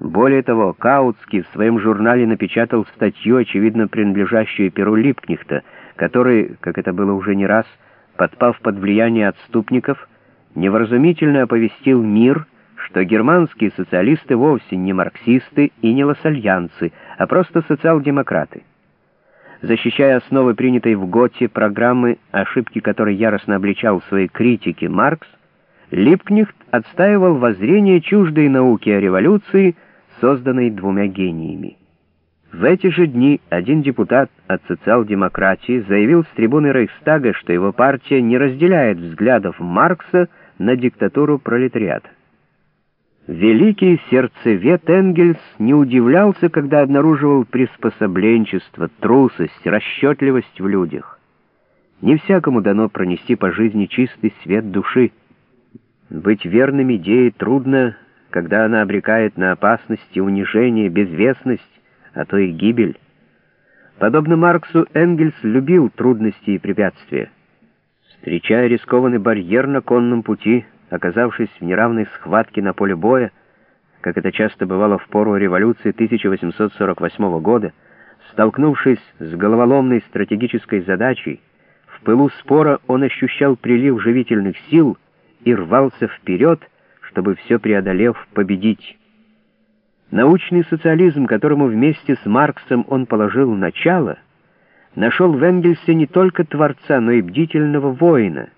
Более того, Каутский в своем журнале напечатал статью, очевидно принадлежащую Перу Липкнехта, который, как это было уже не раз, подпав под влияние отступников, невразумительно оповестил мир, что германские социалисты вовсе не марксисты и не лассальянцы, а просто социал-демократы. Защищая основы принятой в ГОТе программы, ошибки которой яростно обличал в своей критике Маркс, Липкнехт отстаивал воззрение чуждой науки о революции, созданной двумя гениями. В эти же дни один депутат от социал-демократии заявил с трибуны Рейхстага, что его партия не разделяет взглядов Маркса на диктатуру пролетариата. Великий сердцевед Энгельс не удивлялся, когда обнаруживал приспособленчество, трусость, расчетливость в людях. Не всякому дано пронести по жизни чистый свет души. Быть верным идее трудно, когда она обрекает на опасность и унижение, безвестность, а то и гибель. Подобно Марксу, Энгельс любил трудности и препятствия. Встречая рискованный барьер на конном пути, оказавшись в неравной схватке на поле боя, как это часто бывало в пору революции 1848 года, столкнувшись с головоломной стратегической задачей, в пылу спора он ощущал прилив живительных сил и рвался вперед, чтобы все преодолев победить. Научный социализм, которому вместе с Марксом он положил начало, нашел в Энгельсе не только творца, но и бдительного воина.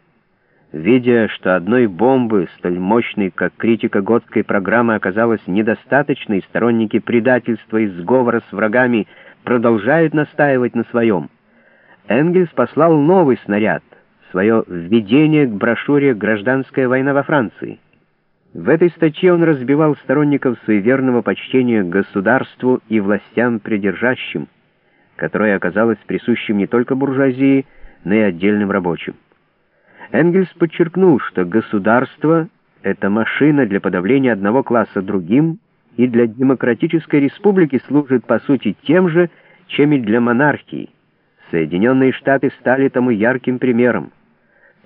Видя, что одной бомбы, столь мощной, как критика готской программы, оказалось недостаточно, и сторонники предательства и сговора с врагами продолжают настаивать на своем, Энгельс послал новый снаряд, свое введение к брошюре «Гражданская война во Франции». В этой статье он разбивал сторонников суеверного почтения государству и властям придержащим, которое оказалось присущим не только буржуазии, но и отдельным рабочим. Энгельс подчеркнул, что государство — это машина для подавления одного класса другим, и для демократической республики служит по сути тем же, чем и для монархии. Соединенные Штаты стали тому ярким примером.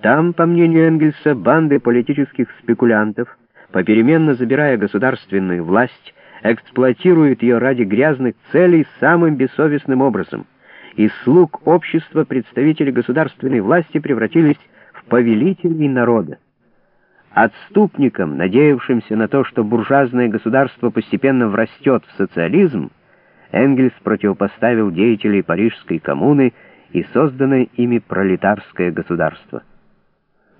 Там, по мнению Энгельса, банды политических спекулянтов — попеременно забирая государственную власть, эксплуатирует ее ради грязных целей самым бессовестным образом. Из слуг общества представители государственной власти превратились в повелителей народа. Отступникам, надеявшимся на то, что буржуазное государство постепенно врастет в социализм, Энгельс противопоставил деятелей Парижской коммуны и созданное ими пролетарское государство.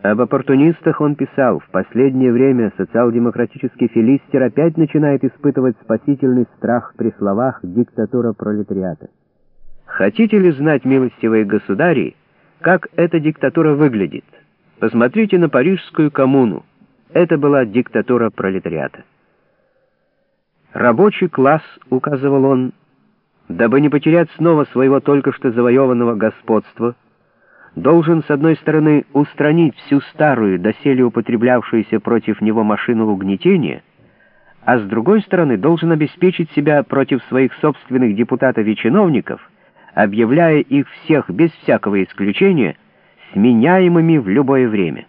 Об оппортунистах он писал, в последнее время социал-демократический филистер опять начинает испытывать спасительный страх при словах «диктатура пролетариата». Хотите ли знать, милостивые государи, как эта диктатура выглядит? Посмотрите на Парижскую коммуну. Это была диктатура пролетариата. Рабочий класс, указывал он, дабы не потерять снова своего только что завоеванного господства, должен, с одной стороны, устранить всю старую, доселе употреблявшуюся против него машину угнетения, а с другой стороны, должен обеспечить себя против своих собственных депутатов и чиновников, объявляя их всех без всякого исключения сменяемыми в любое время.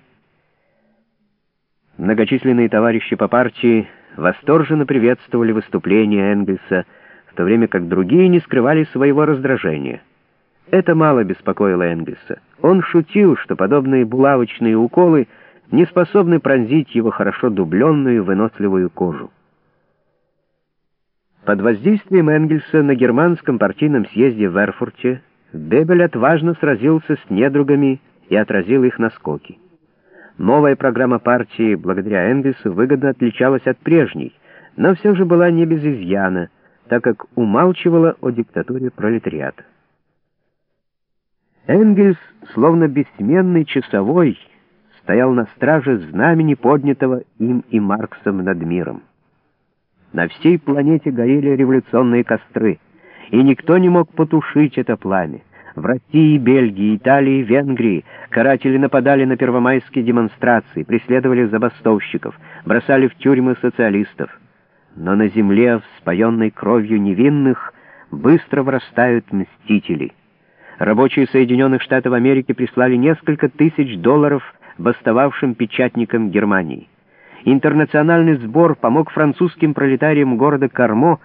Многочисленные товарищи по партии восторженно приветствовали выступление Энгельса, в то время как другие не скрывали своего раздражения. Это мало беспокоило Энгельса. Он шутил, что подобные булавочные уколы не способны пронзить его хорошо дубленную выносливую кожу. Под воздействием Энгельса на германском партийном съезде в Эрфурте Бебель отважно сразился с недругами и отразил их наскоки. Новая программа партии, благодаря Энгельсу, выгодно отличалась от прежней, но все же была не без изъяна, так как умалчивала о диктатуре пролетариата. Энгельс, словно бессменный часовой, стоял на страже знамени, поднятого им и Марксом над миром. На всей планете горели революционные костры, и никто не мог потушить это пламя. В России, Бельгии, Италии, Венгрии каратели нападали на первомайские демонстрации, преследовали забастовщиков, бросали в тюрьмы социалистов. Но на земле, вспоенной кровью невинных, быстро вырастают мстители — Рабочие Соединенных Штатов Америки прислали несколько тысяч долларов бастовавшим печатникам Германии. Интернациональный сбор помог французским пролетариям города Кармо